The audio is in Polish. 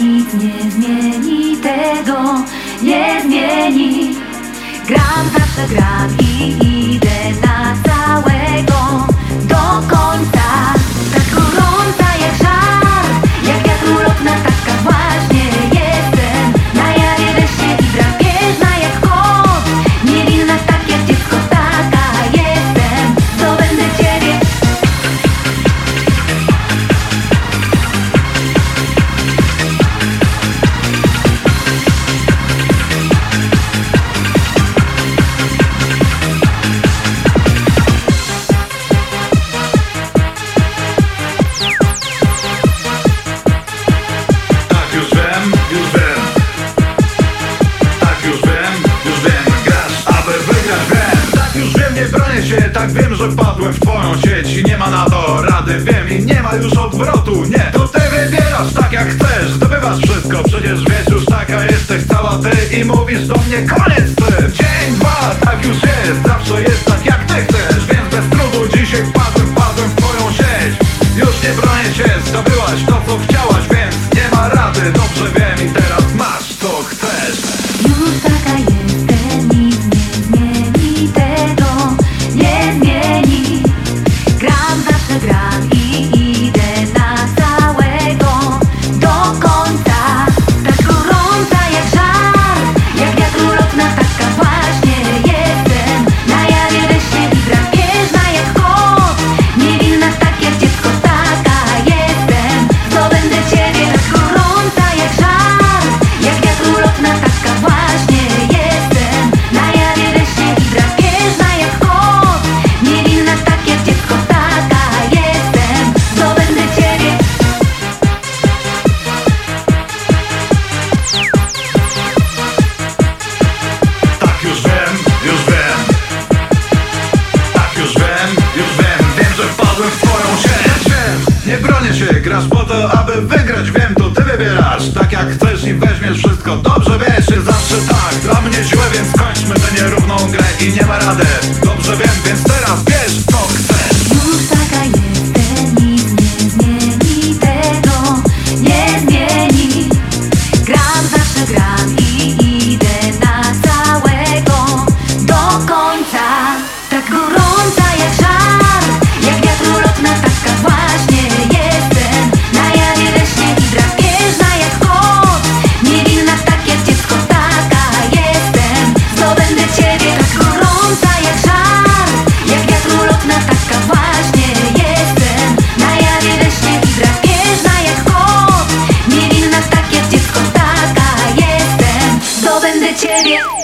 nic nie zmieni tego, nie zmieni. Gram zawsze gram i, i Tak wiem, że wpadłem w twoją sieć I nie ma na to rady, wiem I nie ma już odwrotu, nie. To ty wybierasz tak jak chcesz. Zdobywasz wszystko, przecież wiesz już taka jesteś Cała ty. I mówisz do mnie koniec ty Dzień, dwa, tak już jest. Zawsze jest tak jak ty chcesz. Więc bez trudu dzisiaj wpadłem, wpadłem w twoją sieć. Już nie bronię się, zdobyłaś to co chciałaś Więc nie ma rady, dobrze wiem I teraz grasz po to, aby wygrać Wiem, to ty wybierasz. Tak jak chcesz i weźmiesz wszystko до тебе.